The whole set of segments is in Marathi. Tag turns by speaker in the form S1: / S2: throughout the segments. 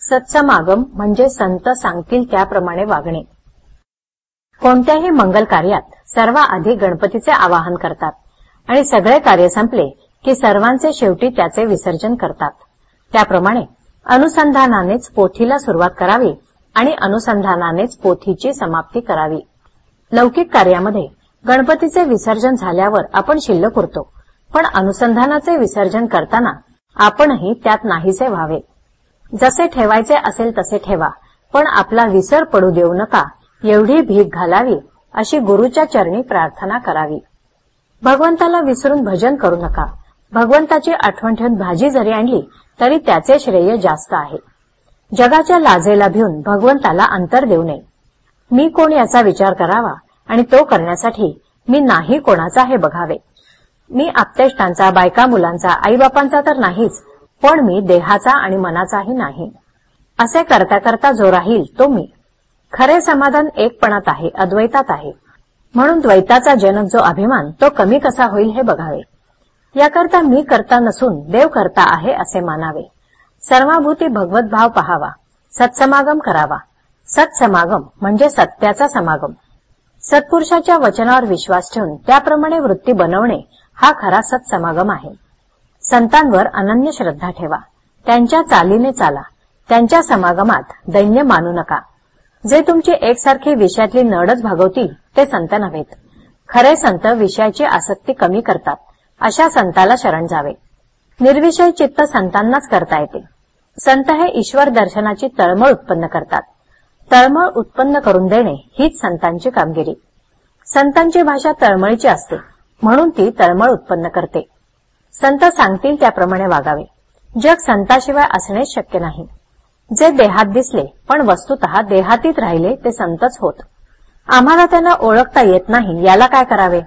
S1: सत्समागम म्हणजे संत सांगतील त्याप्रमाणे वागणे. कोणत्याही मंगल कार्यात सर्वाआधी गणपतीचे आवाहन करतात आणि सगळे कार्य संपले की सर्वांचे शेवटी त्याचे विसर्जन करतात. त्याप्रमाणे अनुसंधानानेच पोथीला सुरुवात करावी आणि अनुसंधानानेच पोथीची समाप्ती करावी. लौकिक कार्यामध्ये गणपतीचे विसर्जन झाल्यावर आपण शिल्लक उरतो पण अनुसंधानाचे विसर्जन करताना आपणही त्यात नाहीसे व्हावे. जसे ठेवायचे असेल तसे ठेवा. पण आपला विसर पडू देऊ नका. एवढी भीक घालावी अशी गुरुच्या चरणी प्रार्थना करावी. भगवंताला विसरून भजन करू नका. भगवंताची आठवण ठेवून भाजी जरी आणली तरी त्याचे श्रेय जास्त आहे. जगाच्या लाजेला भिवून भगवंताला अंतर देऊ नये. मी कोण याचा विचार करावा? आणि तो करण्यासाठी मी नाही कोणाचा हे बघावे. मी आपतेष्टांचा बायका मुलांचा आईबापांचा तर नाहीच पण मी देहाचा आणि मनाचाही नाही. असे करता करता जो राहील तो मी. खरे समाधान एकपणात आहे अद्वैतात आहे. म्हणून द्वैताचा जनक जो अभिमान तो कमी कसा होईल हे बघावे. याकरता मी करता नसून देव करता आहे असे मानावे. सर्वाभूती भगवतभाव पहावा. सत्समागम करावा. सत्समागम म्हणजे सत्याचा समागम. सत्पुरुषाच्या वचनावर विश्वास ठेवून त्याप्रमाणे वृत्ती बनवणे हा खरा सत्समागम आहे. संतांवर अनन्य श्रद्धा ठेवा. त्यांच्या चालीने चाला. त्यांच्या समागमात दैन्य मानू नका. जे तुमची एकसारखी विषयातली नडच भागवतील ते संत नव्हेत. खरे संत विषयाची आसक्ती कमी करतात. अशा संताला शरण जावे. निर्विषय चित्त संतांनाच करता येते. संत हे ईश्वर दर्शनाची तळमळ उत्पन्न करतात. तळमळ उत्पन्न करून देणे हीच संतांची कामगिरी. संतांची भाषा तळमळीची असते म्हणून ती तळमळ उत्पन्न करते. संत सांगतील त्याप्रमाणे वागावे. जग संताशिवाय असणे शक्य नाही. जे देहात दिसले पण वस्तुत देहातीत राहिले ते संतच होत. आम्हाला त्यांना ओळखता येत नाही याला काय करावे?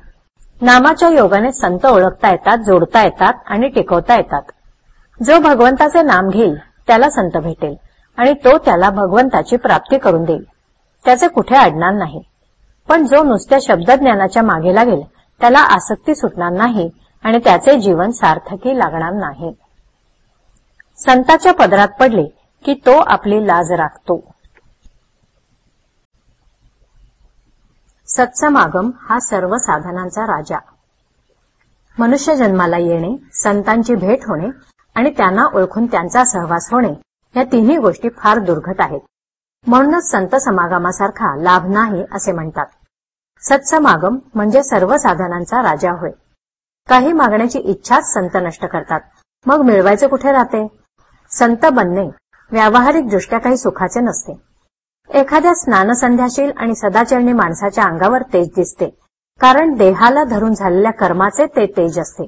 S1: नामाच्या योगाने संत ओळखता येतात जोडता येतात आणि टिकवता येतात. जो भगवंताचे नाम घेईल त्याला संत भेटेल आणि तो त्याला भगवंताची प्राप्ती करून देईल. त्याचे कुठे अडणार नाही. पण जो नुसत्या शब्दज्ञानाच्या मागे लागेल त्याला आसक्ती सुटणार नाही आणि त्याचे जीवन सार्थकी लागणार नाही. संताच्या पदरात पडले की तो आपली लाज राखतो. सत्समागम हा सर्व साधनांचा राजा. मनुष्य जन्माला येणे संतांची भेट होणे आणि त्यांना ओळखून त्यांचा सहवास होणे या तिन्ही गोष्टी फार दुर्घट आहेत. म्हणूनच संत समागमासारखा लाभ नाही असे म्हणतात. सत्समागम म्हणजे सर्व साधनांचा राजा होय. काही मागण्याची इच्छाच संत नष्ट करतात. मग मिळवायचे कुठे राहते? संत बनणे व्यावहारिक दृष्ट्या काही सुखाचे नसते. एखाद्या स्नानसंध्याशील आणि सदाचरणी माणसाच्या अंगावर तेज दिसते. कारण देहाला धरून झालेल्या कर्माचे ते तेज असते.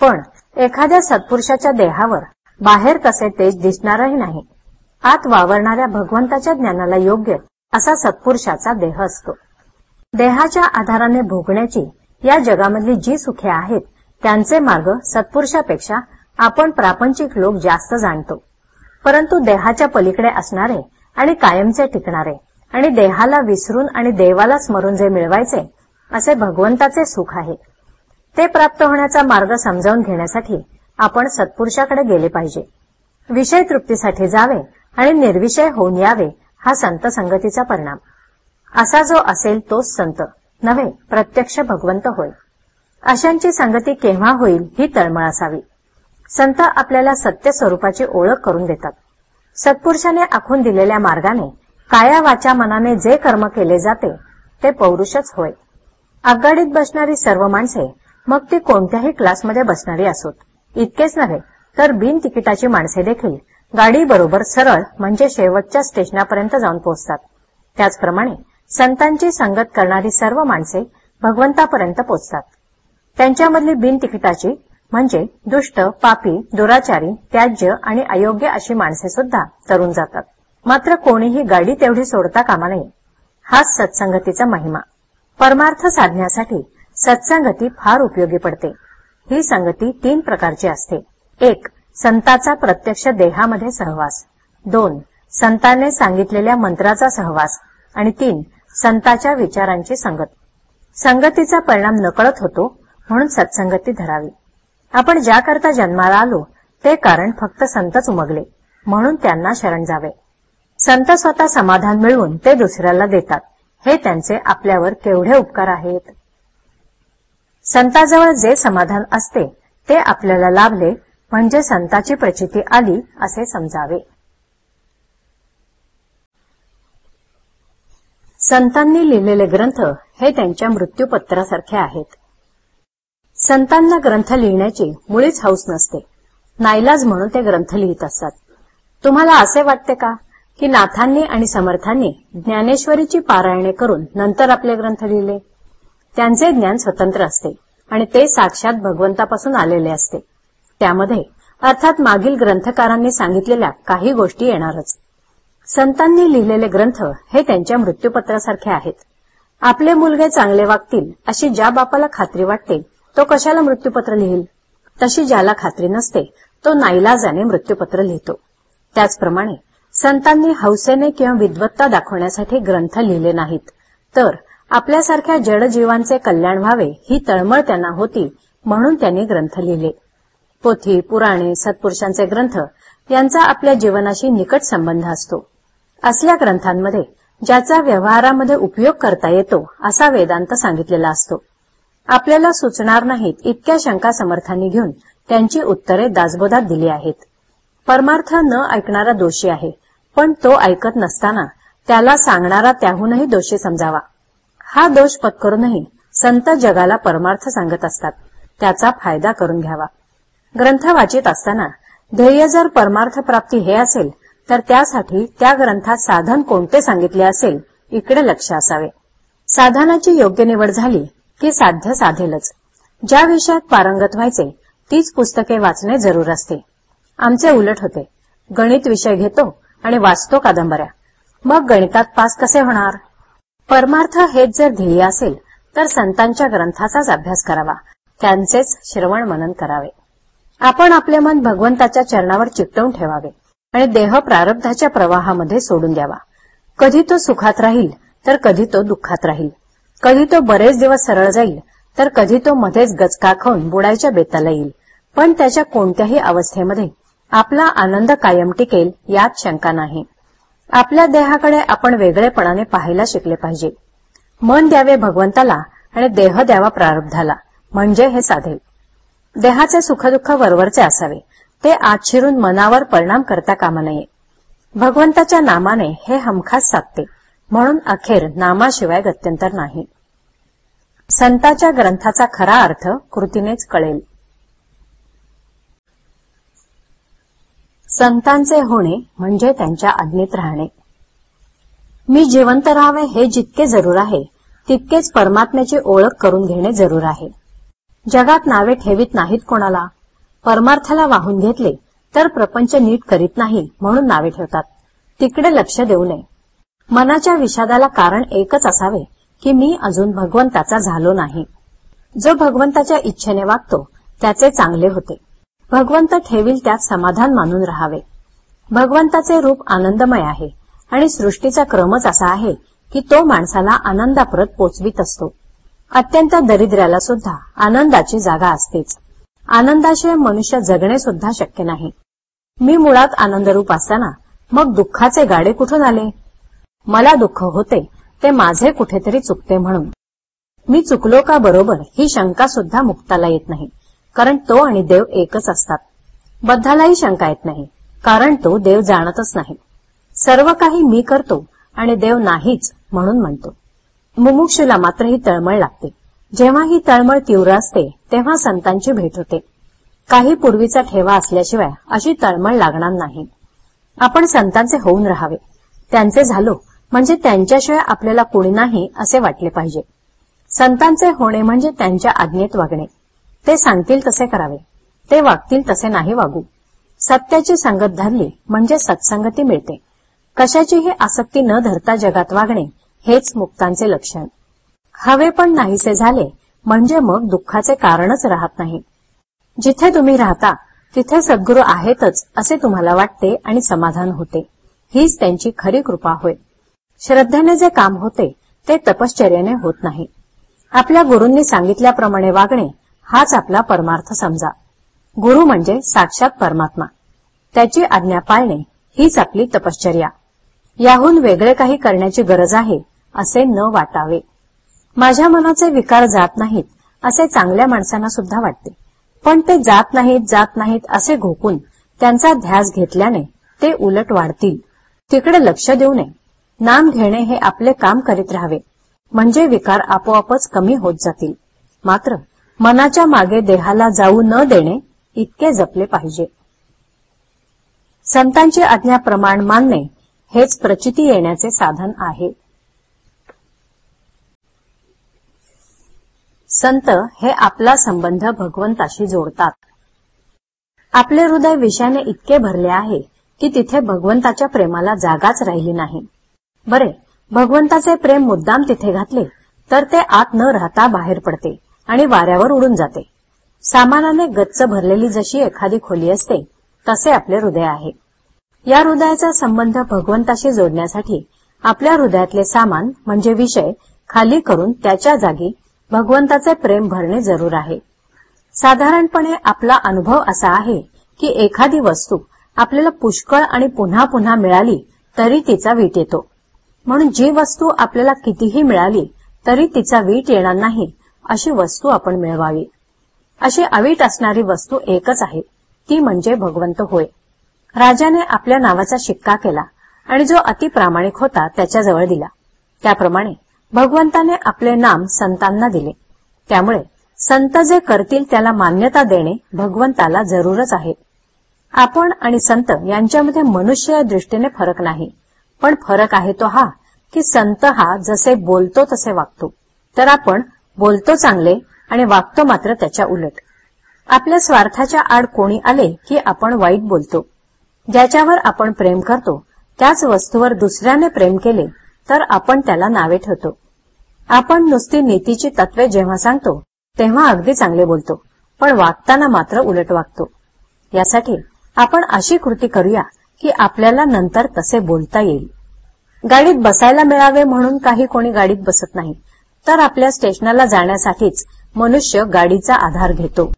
S1: पण एखाद्या सत्पुरुषाच्या देहावर बाहेर तसे तेज दिसणारही नाही. आत वावरणाऱ्या भगवंताच्या ज्ञानाला योग्य असा सत्पुरुषाचा देह असतो. देहाच्या आधाराने भोगण्याची या जगामधली जी सुखे आहेत त्यांचे मार्ग सत्पुरुषापेक्षा आपण प्रापंचिक लोक जास्त जाणतो. परंतु देहाच्या पलीकडे असणारे आणि कायमचे टिकणारे आणि देहाला विसरून आणि देवाला स्मरून जे मिळवायचे असे भगवंताचे सुख आहे. ते प्राप्त होण्याचा मार्ग समजावून घेण्यासाठी आपण सत्पुरुषाकडे गेले पाहिजे. विषय तृप्तीसाठी जावे आणि निर्विषय होऊन यावे हा संत संगतीचा परिणाम. असा जो असेल तोच संत. नव्हे प्रत्यक्ष भगवंत होय. अशांची संगती केव्हा होईल ही तळमळ असावी. संत आपल्याला सत्य स्वरूपाची ओळख करून देतात. सत्पुरुषाने आखून दिलेल्या मार्गाने काया वाचा मनाने जे कर्म केले जाते ते पौरुषच होय. आगगाडीत बसणारी सर्व माणसे मग ती कोणत्याही क्लासमध्ये बसणारी असोत. इतकेच नव्हे तर बिन तिकिटाची माणसे देखील गाडी बरोबर सरळ म्हणजे शेवटच्या स्टेशनापर्यंत जाऊन पोहोचतात. त्याचप्रमाणे संतांची संगत करणारी सर्व माणसे भगवंतापर्यंत पोचतात. त्यांच्यामधली बिन तिकिटाची म्हणजे दुष्ट पापी दुराचारी त्याज्य आणि अयोग्य अशी माणसे सुद्धा तरुण जातात. मात्र कोणीही गाडी तेवढी सोडता कामा नये. हाच सत्संगतीचा महिमा. परमार्थ साधण्यासाठी सत्संगती फार उपयोगी पडते. ही संगती तीन प्रकारची असते. एक संताचा प्रत्यक्ष देहामध्ये सहवास. दोन संतांनी सांगितलेल्या मंत्राचा सहवास. आणि तीन संताच्या विचारांची संगत. संगतीचा परिणाम नकळत होतो म्हणून सत्संगती धरावी. आपण ज्याकरता जन्माला आलो ते कारण फक्त संतच उमगले म्हणून त्यांना शरण जावे. संत स्वतः समाधान मिळवून ते दुसऱ्याला देतात. हे त्यांचे आपल्यावर केवढे उपकार आहेत? संताजवळ जे समाधान असते ते आपल्याला लाभले म्हणजे संताची प्रचिती आली असे समजावे. संतांनी लिहिलेले ग्रंथ हे त्यांच्या मृत्यूपत्रासारखे आहेत. संतांना ग्रंथ लिहिण्याची मुळीच हौस नसते. नाईलाज म्हणून ते ग्रंथ लिहित असतात. तुम्हाला असे वाटते का की नाथांनी आणि समर्थांनी ज्ञानेश्वरीची पारायणे करून नंतर आपले ग्रंथ लिहिले? त्यांचे ज्ञान स्वतंत्र असते आणि ते साक्षात भगवंतापासून आलेले असते. त्यामध्ये अर्थात मागील ग्रंथकारांनी सांगितलेल्या काही गोष्टी येणारच. संतांनी लिहिलेले ग्रंथ हे त्यांच्या मृत्यूपत्रासारखे आहेत. आपले मुलगे चांगले वागतील अशी ज्या बापाला खात्री वाटते तो कशाला मृत्यूपत्र लिहिल? तशी ज्याला खात्री नसते तो नाईलाजाने मृत्यूपत्र लिहितो. त्याचप्रमाणे संतांनी हौसेने किंवा विद्वत्ता दाखवण्यासाठी ग्रंथ लिहिले नाहीत. तर आपल्यासारख्या जडजीवांचे कल्याण व्हावे ही तळमळ त्यांना होती म्हणून त्यांनी ग्रंथ लिहिले. पोथी पुराणे सत्पुरुषांचे ग्रंथ यांचा आपल्या जीवनाशी निकट संबंध असतो. असल्या ग्रंथांमध्ये ज्याचा व्यवहारामध्ये उपयोग करता येतो असा वेदांत सांगितलेला असतो. आपल्याला सुचणार नाहीत इतक्या शंका समर्थांनी घेऊन त्यांची उत्तरे दासबोधात दिली आहेत. परमार्थ न ऐकणारा दोषी आहे पण तो ऐकत नसताना त्याला सांगणारा त्याहूनही दोषी समजावा. हा दोष पत्करूनही संत जगाला परमार्थ सांगत असतात त्याचा फायदा करून घ्यावा. ग्रंथ वाचित असताना ध्येय जर परमार्थ प्राप्ती हे असेल तर त्यासाठी त्या ग्रंथात साधन कोणते सांगितले असेल इकडे लक्ष असावे. साधनाची योग्य निवड झाली की साध्य साधेलच. ज्या विषयात पारंगत व्हायचे तीच पुस्तके वाचणे जरूर असते. आमचे उलट होते. गणित विषय घेतो आणि वाचतो कादंबऱ्या. मग गणितात पास कसे होणार? परमार्थ हेच जर ध्येय असेल तर संतांच्या ग्रंथाचाच अभ्यास करावा. त्यांचेच श्रवण मनन करावे. आपण आपले मन भगवंताच्या चरणावर चिकटवून ठेवावे. आणि देह प्रारब्धाच्या प्रवाहामध्ये सोडून द्यावा. कधी तो सुखात राहील तर कधी तो दुःखात राहील. कधी तो बरेच दिवस सरळ जाईल तर कधी तो मध्येच गचका खाऊन बुडायच्या बेताला येईल. पण त्याच्या कोणत्याही अवस्थेमध्ये आपला आनंद कायम टिकेल यात शंका नाही. आपल्या देहाकडे आपण वेगळेपणाने पाहायला शिकले पाहिजे. मन द्यावे भगवंताला आणि देह द्यावा प्रारब्धाला. म्हणजे हे साधेल. देहाचे सुखदुःख वरवरचे असावे. ते आत शिरून मनावर परिणाम करता कामा नये. भगवंताच्या नामाने हे हमखास साधते. म्हणून अखेर नामाशिवाय गत्यंतर नाही. संताच्या ग्रंथाचा खरा अर्थ कृतीनेच कळेल. संतांचे होणे म्हणजे त्यांच्या आज्ञेत राहणे. मी जिवंत राहावे हे जितके जरूर आहे तितकेच परमात्म्याची ओळख करून घेणे जरूर आहे. जगात नावे ठेवीत नाहीत कोणाला. परमार्थाला वाहून घेतले तर प्रपंच नीट करीत नाही म्हणून नावे ठेवतात. तिकडे लक्ष देऊ नये. मनाच्या विषादाला कारण एकच असावे की मी अजून भगवंताचा झालो नाही. जो भगवंताच्या इच्छेने वागतो त्याचे चांगले होते. भगवंत ठेवील त्यात समाधान मानून राहावे. भगवंताचे रूप आनंदमय आहे आणि सृष्टीचा क्रमच असा आहे की तो माणसाला आनंदाप्रत पोचवीत असतो. अत्यंत दरिद्र्याला सुद्धा आनंदाची जागा असतेच. आनंदाशिवाय मनुष्य जगणे सुद्धा शक्य नाही. मी मुळात आनंदरूप असताना मग दुःखाचे गाडे कुठून आले? मला दुःख होते ते माझे कुठेतरी चुकते म्हणून. मी चुकलो का बरोबर ही शंका सुद्धा मुक्ताला येत नाही कारण तो आणि देव एकच असतात. बद्धालाही शंका येत नाही कारण तो देव जाणतच नाही. सर्व काही मी करतो आणि देव नाहीच म्हणून म्हणतो. मुमुक्षुला मात्र ही तळमळ लागते. जेव्हा ही तळमळ तीव्र असते तेव्हा संतांची भेट होते. काही पूर्वीचा ठेवा असल्याशिवाय अशी तळमळ लागणार नाही. आपण संतांचे होऊन राहावे. त्यांचे झालो म्हणजे त्यांच्याशिवाय आपल्याला कोणी नाही असे वाटले पाहिजे. संतांचे होणे म्हणजे त्यांच्या आज्ञेत वागणे. ते सांगतील तसे करावे. ते वागतील तसे नाही वागू. सत्याची संगत धरली म्हणजे सत्संगती मिळते. कशाचीही आसक्ती न धरता जगात वागणे हेच मुक्तांचे लक्षण. हवे पण नाहीसे झाले म्हणजे मग दुःखाचे कारणच राहत नाही जिथे तुम्ही राहता तिथे सद्गुरू आहेतच असे तुम्हाला वाटते आणि समाधान होते. हीच त्यांची खरी कृपा होय. श्रद्धेने जे काम होते ते तपश्चर्याने होत नाही. आपल्या गुरूंनी सांगितल्याप्रमाणे वागणे हाच आपला परमार्थ समजा. गुरु म्हणजे साक्षात परमात्मा. त्याची आज्ञा पाळणे हीच आपली तपश्चर्या. याहून वेगळे काही करण्याची गरज आहे असे न वाटावे. माझ्या मनाचे विकार जात नाहीत असे चांगल्या माणसांना सुद्धा वाटते. पण ते जात नाहीत जात नाहीत असे घोकून त्यांचा ध्यास घेतल्याने ते उलट वाढतील. तिकडे लक्ष देऊ नये. नाम घेणे हे आपले काम करीत राहावे. म्हणजे विकार आपोआपच कमी होत जातील. मात्र मनाच्या मागे देहाला जाऊ न देणे इतके जपले पाहिजे. संतांची आज्ञा प्रमाण मानणे हेच प्रचिती येण्याचे साधन आहे. संत हे आपला संबंध भगवंताशी जोडतात. आपले हृदय विषयाने इतके भरले आहे की तिथे भगवंताच्या प्रेमाला जागाच राहिली नाही. बरे भगवंताचे प्रेम मुद्दाम तिथे घातले तर ते आत न राहता बाहेर पडते आणि वाऱ्यावर उडून जाते. सामानाने गच्च भरलेली जशी एखादी खोली असते तसे आपले हृदय आहे. या हृदयाचा संबंध भगवंताशी जोडण्यासाठी आपल्या हृदयातले सामान म्हणजे विषय खाली करून त्याच्या जागी भगवंताचे प्रेम भरणे जरूर आहे. साधारणपणे आपला अनुभव असा आहे की एखादी वस्तू आपल्याला पुष्कळ आणि पुन्हा पुन्हा मिळाली तरी तिचा वीट येतो. म्हणून जी वस्तू आपल्याला कितीही मिळाली तरी तिचा वीट येणार नाही अशी वस्तू आपण मिळवावी. अशी अवीट असणारी वस्तू एकच आहे ती म्हणजे भगवंत होय. राजाने आपल्या नावाचा शिक्का केला आणि जो अतिप्रामाणिक होता त्याच्याजवळ दिला. त्याप्रमाणे भगवंताने आपले नाम संतांना दिले. त्यामुळे संत जे करतील त्याला मान्यता देणे भगवंताला जरूरच आहे. आपण आणि संत यांच्यामध्ये मनुष्य या दृष्टीने फरक नाही. पण फरक आहे तो हा की संत हा जसे बोलतो तसे वागतो. तर आपण बोलतो चांगले आणि वागतो मात्र त्याच्या उलट. आपल्या स्वार्थाच्या आड कोणी आले की आपण वाईट बोलतो. ज्याच्यावर आपण प्रेम करतो त्याच वस्तूवर दुसऱ्याने प्रेम केले तर आपण त्याला नावे ठेवतो. आपण नुसती नीतीची तत्वे जेव्हा सांगतो तेव्हा अगदी चांगले बोलतो पण वागताना मात्र उलट वागतो. यासाठी आपण अशी कृती करूया की आपल्याला नंतर तसे बोलता येईल. गाडीत बसायला मिळावे म्हणून काही कोणी गाडीत बसत नाही तर आपल्या स्टेशनाला जाण्यासाठीच मनुष्य गाडीचा आधार घेतो.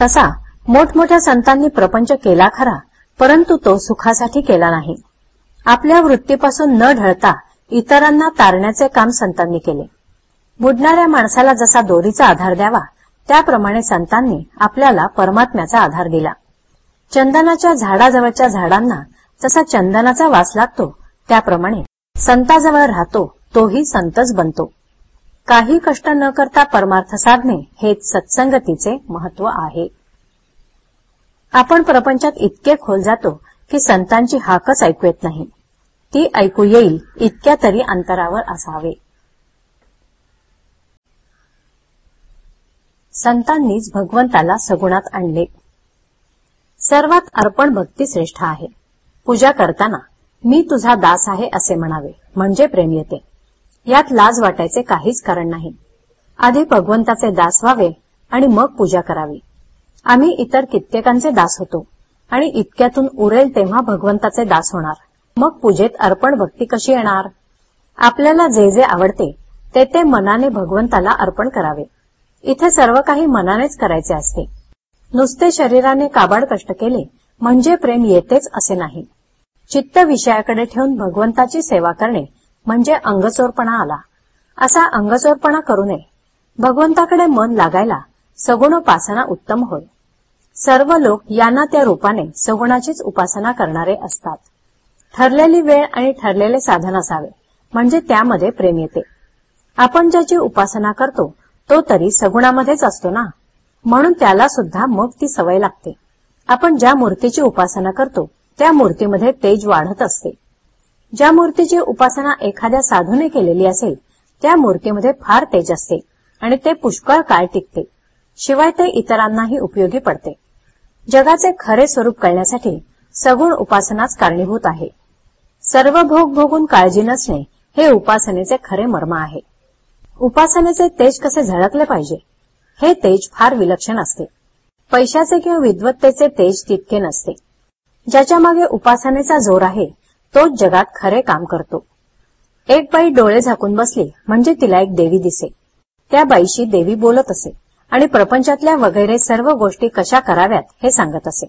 S1: तसा मोठमोठ्या संतांनी प्रपंच केला खरा परंतु तो सुखासाठी केला नाही. आपल्या वृत्तीपासून न ढळता इतरांना तारण्याचे काम संतांनी केले. बुडणाऱ्या माणसाला जसा दोरीचा आधार द्यावा त्याप्रमाणे संतांनी आपल्याला परमात्म्याचा आधार दिला. चंदनाच्या झाडाजवळच्या झाडांना जसा चंदनाचा वास लागतो त्याप्रमाणे संताजवळ राहतो तोही संतच बनतो. काही कष्ट न करता परमार्थ साधणे हेच सत्संगतीचे महत्त्व आहे. आपण प्रपंचात इतके खोल जातो की संतांची हाकच ऐकू येत नाही. ती ऐकू येईल इतक्या तरी अंतरावर असावे. संतांनीच भगवंताला सगुणात आणले. सर्वात अर्पण भक्ती श्रेष्ठ आहे. पूजा करताना मी तुझा दास आहे असे म्हणावे म्हणजे प्रेम येते. यात लाज वाटायचे काहीच कारण नाही. आधी भगवंताचे दास व्हावे आणि मग पूजा करावी. आम्ही इतर कित्येकांचे दास होतो आणि इतक्यातून उरेल तेव्हा भगवंताचे दास होणार. मग पूजेत अर्पण भक्ती कशी येणार? आपल्याला जे जे आवडते ते ते मनाने भगवंताला अर्पण करावे. इथे सर्व काही मनानेच करायचे असते. नुसते शरीराने काबाड कष्ट केले म्हणजे प्रेम येतेच असे नाही. चित्त विषयाकडे ठेवून भगवंताची सेवा करणे म्हणजे अंगचोरपणा आला. असा अंगचोरपणा करू नये. भगवंताकडे मन लागायला सगुणोपासना उत्तम होय. सर्व लोक यांना त्या रूपाने सगुणाचीच उपासना करणारे असतात. ठरलेली वेळ आणि ठरलेले साधन असावे. म्हणजे त्यामध्ये प्रेम येते. आपण ज्याची उपासना करतो तो तरी सगुणामध्येच असतो ना? म्हणून त्याला सुद्धा मग ती सवय लागते. आपण ज्या मूर्तीची उपासना करतो त्या मूर्तीमध्ये तेज वाढत असते. ज्या मूर्तीची उपासना एखाद्या साधूने केलेली असेल त्या मूर्तीमध्ये फार तेज असते आणि ते पुष्कळ काळ टिकते. शिवाय ते इतरांनाही उपयोगी पडते. जगाचे खरे स्वरूप कळण्यासाठी सगुण उपासनाच कारणीभूत आहे. सर्व भोग भोगून काळजी नसणे हे उपासनेचे खरे मर्म आहे. उपासनेचे तेज कसे झळकले पाहिजे? हे तेज फार विलक्षण असते. पैशाचे किंवा विद्वत्तेचे तेज तितके नसते. ज्याच्या मागे उपासनेचा जोर आहे तोच जगात खरे काम करतो. एक बाई डोळे झाकून बसली म्हणजे तिला एक देवी दिसे. त्या बाईशी देवी बोलत असे आणि प्रपंचातल्या वगैरे सर्व गोष्टी कशा कराव्यात हे सांगत असे.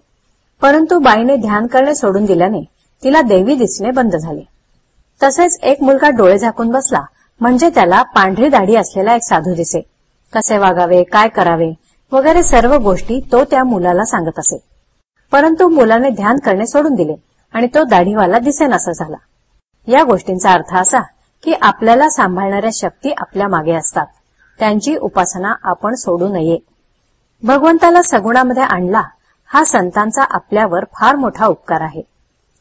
S1: परंतु बाईने ध्यान करणे सोडून दिल्याने तिला देवी दिसणे बंद झाले. तसेच एक मुलगा डोळे झाकून बसला म्हणजे त्याला पांढरी दाढी असलेला एक साधू दिसे. कसे वागावे काय करावे वगैरे सर्व गोष्टी तो त्या मुलाला सांगत असे. परंतु मुलाने ध्यान करणे सोडून दिले आणि तो दाढीवाला दिसेनासा झाला. या गोष्टींचा अर्थ असा की आपल्याला सांभाळणाऱ्या शक्ती आपल्या मागे असतात. त्यांची उपासना आपण सोडू नये. भगवंताला सगुणामध्ये आणला हा संतांचा आपल्यावर फार मोठा उपकार आहे.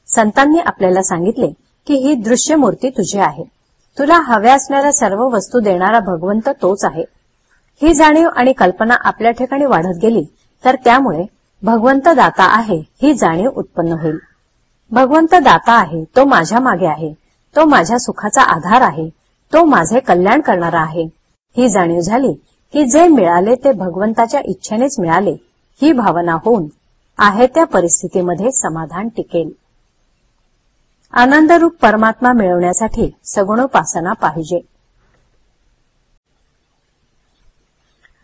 S1: संतांनी आपल्याला सांगितले की ही दृश्य मूर्ती तुझी आहे. तुला हव्या असणाऱ्या सर्व वस्तू देणारा भगवंत तोच आहे. ही जाणीव आणि कल्पना आपल्या ठिकाणी वाढत गेली तर त्यामुळे भगवंत दाता आहे ही जाणीव उत्पन्न होईल. भगवंत दाता आहे तो माझ्या मागे आहे तो माझ्या सुखाचा आधार आहे तो माझे कल्याण करणारा आहे. ही जाणीव झाली की जे मिळाले ते भगवंताच्या इच्छेनेच मिळाले ही भावना होऊन आहे त्या परिस्थितीमध्ये समाधान टिकेल. आनंदरूप परमात्मा मिळवण्यासाठी सगुणोपासना पाहिजे.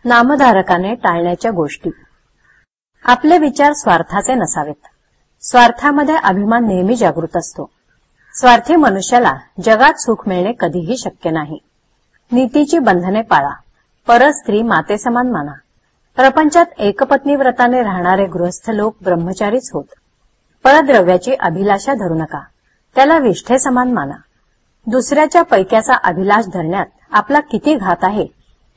S1: नामधारकाने टाळण्याच्या गोष्टी. आपले विचार स्वार्थाचे नसावेत. स्वार्थामध्ये अभिमान नेहमी जागृत असतो. स्वार्थी मनुष्याला जगात सुख मिळणे कधीही शक्य नाही. नीतीची बंधने पाळा. परस्त्री माते समान माना. प्रपंचात एकपत्नी व्रताने राहणारे गृहस्थ लोक ब्रह्मचारीच होत. परद्रव्याची अभिलाषा धरू नका. त्याला विष्ठे समान माना. दुसऱ्याच्या पैक्याचा अभिलाष धरण्यात आपला किती घात आहे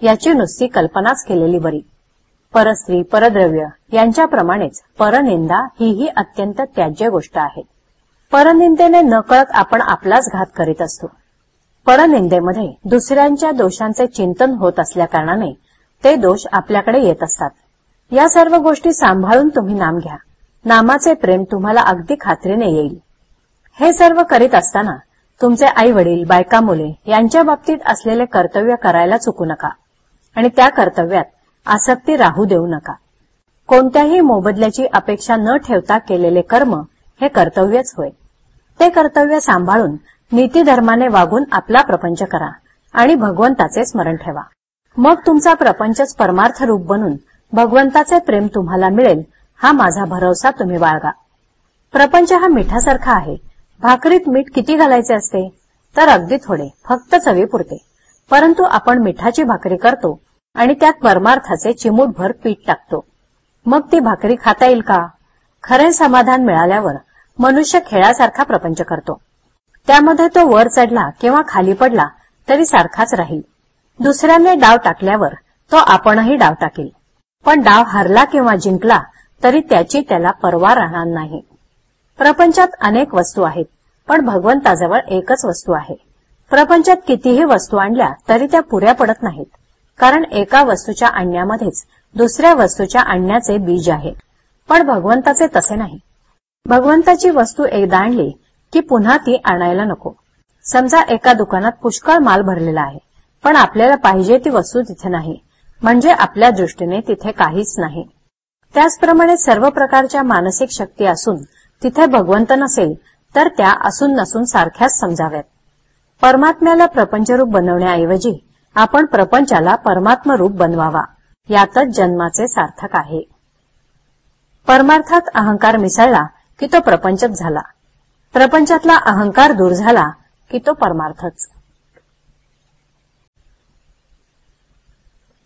S1: याची नुसती कल्पनाच केलेली बरी. परस्त्री परद्रव्य यांच्याप्रमाणेच परनिंदा हीही अत्यंत त्याज्य गोष्ट आहे. परनिंदेने नकळत आपण आपलाच घात करीत असतो. परनिंदेमध्ये दुसऱ्यांच्या दोषांचे चिंतन होत असल्याकारणाने ते दोष आपल्याकडे येत असतात. या सर्व गोष्टी सांभाळून तुम्ही नाम घ्या. नामाचे प्रेम तुम्हाला अगदी खात्रीने येईल. हे सर्व करीत असताना तुमचे आई वडील बायका मुले यांच्या बाबतीत असलेले कर्तव्य करायला चुकू नका. आणि त्या कर्तव्यात आसक्ती राहू देऊ नका. कोणत्याही मोबदल्याची अपेक्षा न ठेवता केलेले कर्म हे कर्तव्यच होय. ते कर्तव्य सांभाळून नीतीधर्माने वागून आपला प्रपंच करा आणि भगवंताचे स्मरण ठेवा. मग तुमचा प्रपंचच परमार्थ रूप बनून भगवंताचे प्रेम तुम्हाला मिळेल हा माझा भरोसा तुम्ही बाळगा. प्रपंच हा मिठासारखा आहे. भाकरीत मीठ किती घालायचे असते? तर अगदी थोडे फक्त चवीपुरते परंतु आपण मिठाची भाकरी करतो आणि त्यात परमार्थाचे चिमूटभर पीठ टाकतो. मग ती भाकरी खाता येईल का? खरे समाधान मिळाल्यावर मनुष्य खेळासारखा प्रपंच करतो. त्यामध्ये तो वर चढला किंवा खाली पडला तरी सारखाच राहील. दुसऱ्याने डाव टाकल्यावर तो आपणही डाव टाकेल. पण डाव हरला किंवा जिंकला तरी त्याची त्याला पर्वा राहणार नाही. प्रपंचात अनेक वस्तू आहेत पण भगवंताजवळ एकच वस्तू आहे. प्रपंचात कितीही वस्तू आणल्या तरी त्या पुऱ्या पडत नाहीत. कारण एका वस्तूच्या आणण्यामध्येच दुसऱ्या वस्तूच्या आणण्याचे बीज आहे. पण भगवंताचे तसे नाही. भगवंताची वस्तू एकदा आणली की पुन्हा ती आणायला नको. समजा एका दुकानात पुष्कळ माल भरलेला आहे पण आपल्याला पाहिजे ती वस्तू तिथे नाही. म्हणजे आपल्या दृष्टीने तिथे काहीच नाही. त्याचप्रमाणे सर्व प्रकारच्या मानसिक शक्ती असून तिथे भगवंत नसेल तर त्या असून नसून सारख्याच समजाव्यात. परमात्म्याला प्रपंचरूप बनवण्याऐवजी आपण प्रपंचाला परमात्मरूप बनवावा यातच जन्माचे सार्थक आहे. परमार्थात अहंकार मिसळला की तो प्रपंचच झाला. प्रपंचातला अहंकार दूर झाला की तो परमार्थच.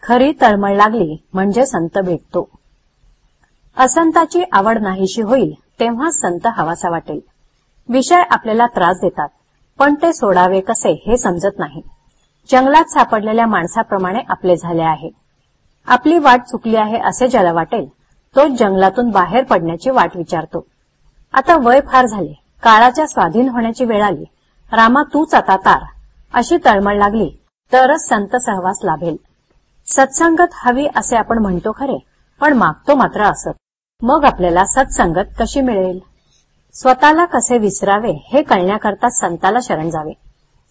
S1: खरी तळमळ लागली म्हणजे संत भेटतो. असंताची आवड नाहीशी होईल तेव्हा संत हवासा वाटेल. विषय आपल्याला त्रास देतात पण ते सोडावे कसे हे समजत नाही. जंगलात सापडलेल्या माणसाप्रमाणे आपले झाले आहे. आपली वाट चुकली आहे असे ज्याला वाटेल तो जंगलातून बाहेर पडण्याची वाट विचारतो. आता वय फार झाले काळाच्या स्वाधीन होण्याची वेळ आली. रामा तूच आता तार अशी तळमळ लागली तरच संत सहवास लाभेल. सत्संगत हवी असे आपण म्हणतो खरे पण मागतो मात्र असत. मग आपल्याला सत्संगत कशी मिळेल? स्वतःला कसे विसरावे हे कळण्याकरता संताला शरण जावे.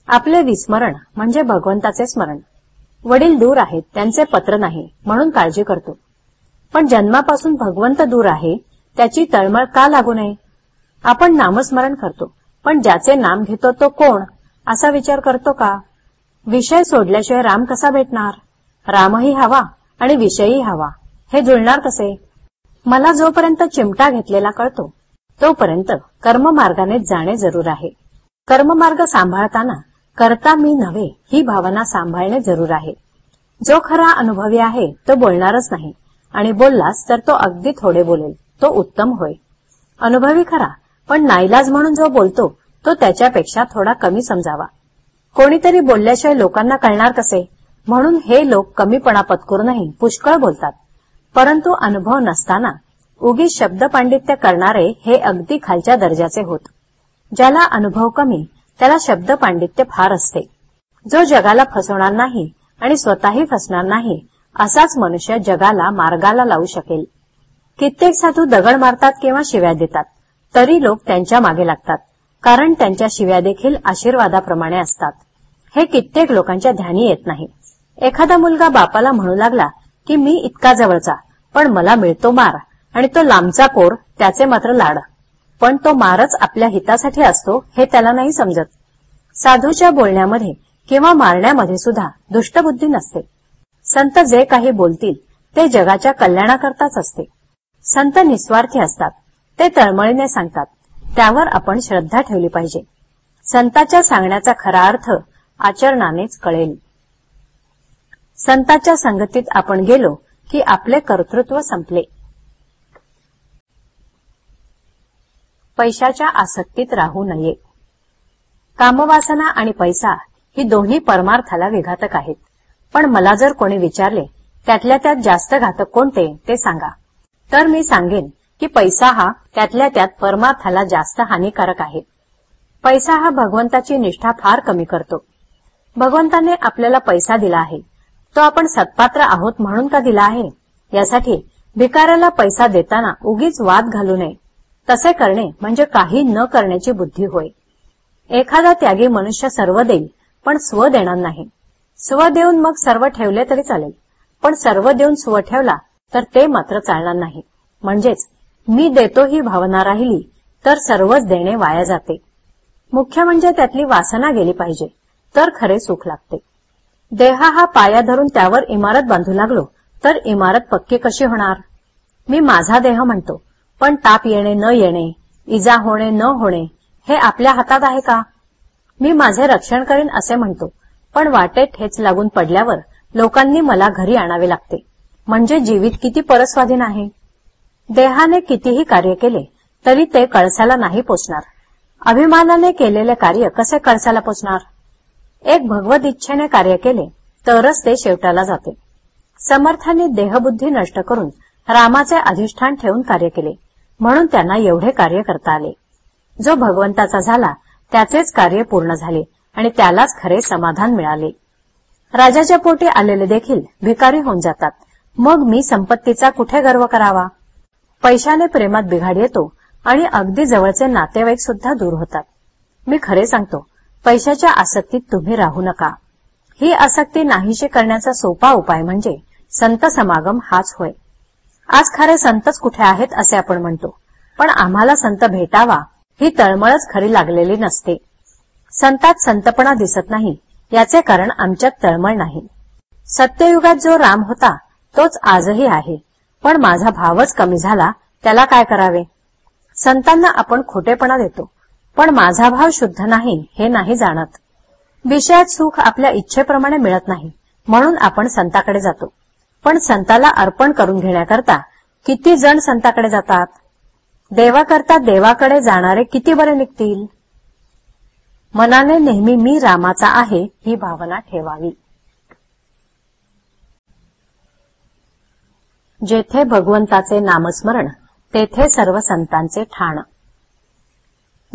S1: आपले विस्मरण म्हणजे भगवंताचे स्मरण. वडील दूर आहेत त्यांचे पत्र नाही म्हणून काळजी करतो. पण जन्मापासून भगवंत दूर आहे त्याची तळमळ का लागू नये? आपण नामस्मरण करतो पण ज्याचे नाम घेतो तो कोण? असा विचार करतो का? विषय सोडल्याशिवाय राम कसा भेटणार? रामही हवा आणि विषयही हवा. हे जुळणार कसे? मला जोपर्यंत चिमटा घेतलेला कळतो तोपर्यंत कर्ममार्गाने जाणे जरूर आहे. कर्ममार्ग सांभाळताना करता मी नव्हे ही भावना सांभाळणे जरूर आहे. जो खरा अनुभवी आहे तो बोलणारच नाही आणि बोललास तर तो अगदी थोडे बोलेल तो उत्तम होय. अनुभवी खरा पण नाईलाज म्हणून जो बोलतो तो त्याच्यापेक्षा थोडा कमी समजावा. कोणीतरी बोलल्याशिवाय लोकांना कळणार कसे? म्हणून हे लोक कमीपणा पत्करूनही पुष्कळ बोलतात. परंतु अनुभव नसताना उगी शब्द पांडित्य करणारे हे अगदी खालच्या दर्जाचे होत. ज्याला अनुभव कमी त्याला शब्द पांडित्य फार असते. जो जगाला फसवणार नाही आणि स्वतःही फसणार नाही असाच मनुष्य जगाला मार्गाला लावू शकेल. कित्येक साधू दगड मारतात किंवा शिव्या देतात तरी लोक त्यांच्या मागे लागतात कारण त्यांच्या शिव्या देखील आशीर्वादाप्रमाणे असतात. हे कित्येक लोकांच्या ध्यानी येत नाही. एखादा मुलगा बापाला म्हणू लागला की मी इतका जवळचा पण मला मिळतो मार आणि तो लांबचा कोर त्याचे मात्र लाड. पण तो मारच आपल्या हितासाठी असतो हे त्याला नाही समजत. साधूच्या बोलण्यामध्ये किंवा मारण्यामध्ये सुद्धा दुष्टबुद्धी नसते. संत जे काही बोलतील ते जगाच्या कल्याणाकरताच असते. संत निस्वार्थी असतात ते तळमळीने सांगतात त्यावर आपण श्रद्धा ठेवली पाहिजे. संताच्या सांगण्याचा खरा अर्थ आचरणानेच कळेल. संताच्या संगतीत आपण गेलो की आपले कर्तृत्व संपले. पैशाच्या आसक्तीत राहू नये. कामवासना आणि पैसा ही दोन्ही परमार्थाला विघातक आहेत. पण मला जर कोणी विचारले त्यातल्या त्यात जास्त घातक कोणते? ते सांगा. तर मी सांगेन की पैसा हा त्यातल्या त्यात परमार्थाला जास्त हानिकारक आहे. पैसा हा भगवंताची निष्ठा फार कमी करतो. भगवंताने आपल्याला पैसा दिला आहे. तो आपण सत्पात्र आहोत म्हणून का दिला आहे? यासाठी भिकाऱ्याला पैसा देताना उगीच वाद घालू नये. तसे करणे म्हणजे काही न करण्याची बुद्धी होय. एखादा त्यागी मनुष्य सर्व देईल पण स्व देणार नाही. स्व देऊन मग सर्व ठेवले तरी चालेल पण सर्व देऊन स्व ठेवला तर ते मात्र चालणार नाही. म्हणजेच मी देतो ही भावना राहिली तर सर्वच देणे वाया जाते. मुख्य म्हणजे त्यातली वासना गेली पाहिजे तर खरे सुख लागते. देहा हा पाया धरून त्यावर इमारत बांधू लागलो तर इमारत पक्की कशी होणार? मी माझा देह म्हणतो पण ताप येणे न येणे इजा होणे न होणे हे आपल्या हातात आहे का? मी माझे रक्षण करीन असे म्हणतो पण वाटेत ठेच लागून पडल्यावर लोकांनी मला घरी आणावे लागते. म्हणजे जीवित किती परस्वाधीन आहे? देहाने कितीही कार्य केले तरी ते कळसाला नाही पोचणार. अभिमानाने केलेले कार्य कसे कळसाला पोचणार? एक भगवत इच्छेने कार्य केले तरच ते शेवटाला जाते. समर्थांनी देहबुद्धी नष्ट करून रामाचे अधिष्ठान ठेवून कार्य केले म्हणून त्यांना एवढे कार्य करता आले. जो भगवंताचा झाला त्याचेच कार्य पूर्ण झाले आणि त्यालाच खरे समाधान मिळाले. राजाच्या पोटी आलेले देखील भिकारी होऊन जातात. मग मी संपत्तीचा कुठे गर्व करावा? पैशाने प्रेमात बिघाड येतो आणि अगदी जवळचे नातेवाईक सुद्धा दूर होतात. मी खरे सांगतो पैशाच्या आसक्तीत तुम्ही राहू नका. ही आसक्ती नाहीशी करण्याचा सोपा उपाय म्हणजे संत समागम हाच होय. आज खरे संतच कुठे आहेत असे आपण म्हणतो पण आम्हाला संत भेटावा ही तळमळच खरी लागलेली नसते. संतात संतपणा दिसत नाही याचे कारण आमच्यात तळमळ नाही. सत्ययुगात जो राम होता तोच आजही आहे पण माझा भावच कमी झाला त्याला काय करावे? संतांना आपण खोटेपणा देतो. पण माझा भाव शुद्ध नाही हे नाही जाणत. विषयात सुख आपल्या इच्छेप्रमाणे मिळत नाही म्हणून आपण संताकडे जातो. पण संताला अर्पण करून घेण्याकरता किती जण संताकडे जातात? देवाकरता देवाकडे जाणारे किती बरे निघतील? मनाने नेहमी मी रामाचा आहे ही भावना ठेवावी. जेथे भगवंताचे नामस्मरण तेथे सर्व संतांचे ठाण.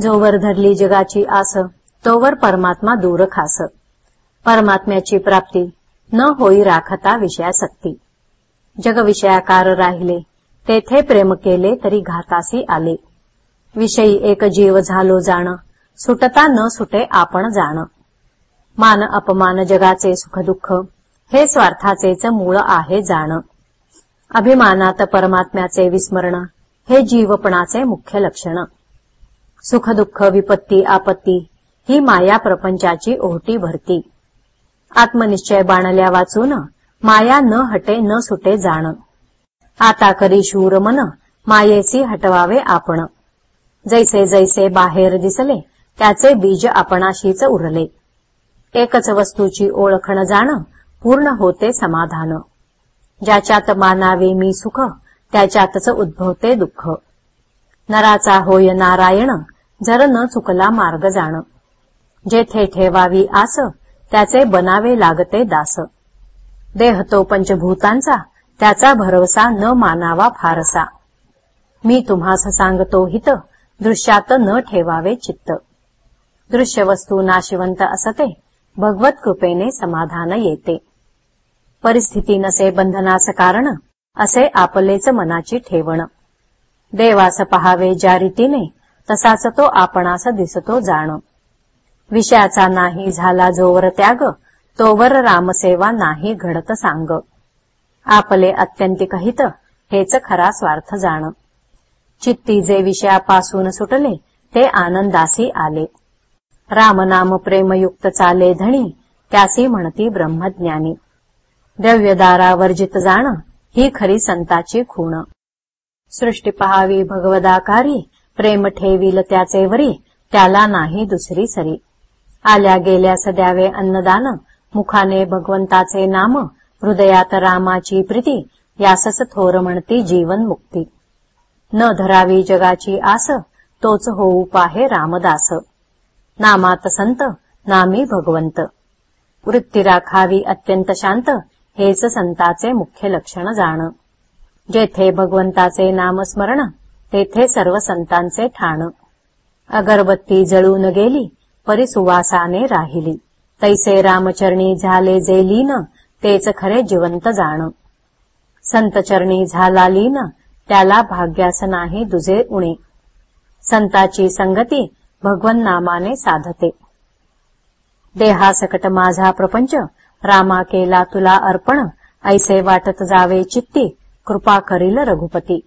S1: जोवर धरली जगाची आस तोवर परमात्मा दूर खास. परमात्म्याची प्राप्ती न होई राखता विषयासक्ती. जगविषयाकार राहिले तेथे प्रेम केले तरी घातासी आले. विषयी एक जीव झालो जाण सुटता न सुटे आपण जाण. मान अपमान जगाचे सुखदुःख हे स्वार्थाचेच मूळ आहे जाण. अभिमानात परमात्म्याचे विस्मरण हे जीवपणाचे मुख्य लक्षण. सुखदुःख विपत्ती आपत्ती ही माया प्रपंचाची ओहटी भरती. आत्मनिश्चय बाणल्या वाचून माया न हटे न सुटे जाण. आता करी शूर मन मायेसी हटवावे आपण. जैसे जैसे बाहेर दिसले त्याचे बीज आपणाशीच उरले. एकच वस्तूची ओळखण जाण पूर्ण होते समाधान. ज्याच्यात मानावे मी सुख त्याच्यातच उद्भवते दुःख. नराचा होय नारायण जर न चुकला मार्ग जाण. जेथे ठेवावी आस त्याचे बनावे लागते दास. देह तो पंचभूतांचा त्याचा भरवसा न मानावा फारसा. मी तुम्हास सांगतो हित दृश्यात न ठेवावे चित्त. दृश्य वस्तू नाशिवंत असते भगवत कृपेने समाधान येते. परिस्थिती नसे बंधनास कारण असे आपलेच मनाची ठेवण. देवास पहावे ज्या रीतीने तसाच तो आपणास दिसतो जाण. विषयाचा नाही झाला जोवर त्याग तोवर रामसेवा नाही घडत सांग. आपले अत्यंतिक हित हेच खरा स्वार्थ जाण. चित्ती जे विषयापासून सुटले ते आनंदासी आले. रामनाम प्रेमयुक्त चाले धणी त्यासी म्हणती ब्रह्मज्ञानी. द्रव्यदारा वर्जित जाण ही खरी संताची खूण. सृष्टी पहावी भगवदाकारी प्रेम ठेवील त्याचे वरी त्याला नाही दुसरी सरी. आल्या गेल्या सद्यावे अन्नदान मुखाने भगवंताचे नाम हृदयात रामाची प्रीती यासच थोर म्हणती जीवन मुक्ती. न धरावी जगाची आस तोच होऊ पाहे रामदास. नामात संत नामी भगवंत. वृत्ती राखावी अत्यंत शांत हेच संताचे मुख्य लक्षण जाण. जेथे भगवंताचे नामस्मरण तेथे सर्व संतांचे ठाण. अगरबत्ती जळून गेली परिसुवासाने राहिली. तैसे रामचरणी झाले जे लीन तेच खरे जिवंत जाण. संतचरणी झाला लीन त्याला भाग्यास नाही दुजे उणे. संताची संगती भगवन नामाने साधते. देहासकट माझा प्रपंच रामा केला तुला अर्पण ऐसे वाटत जावे चित्ती कृपा करील रघुपती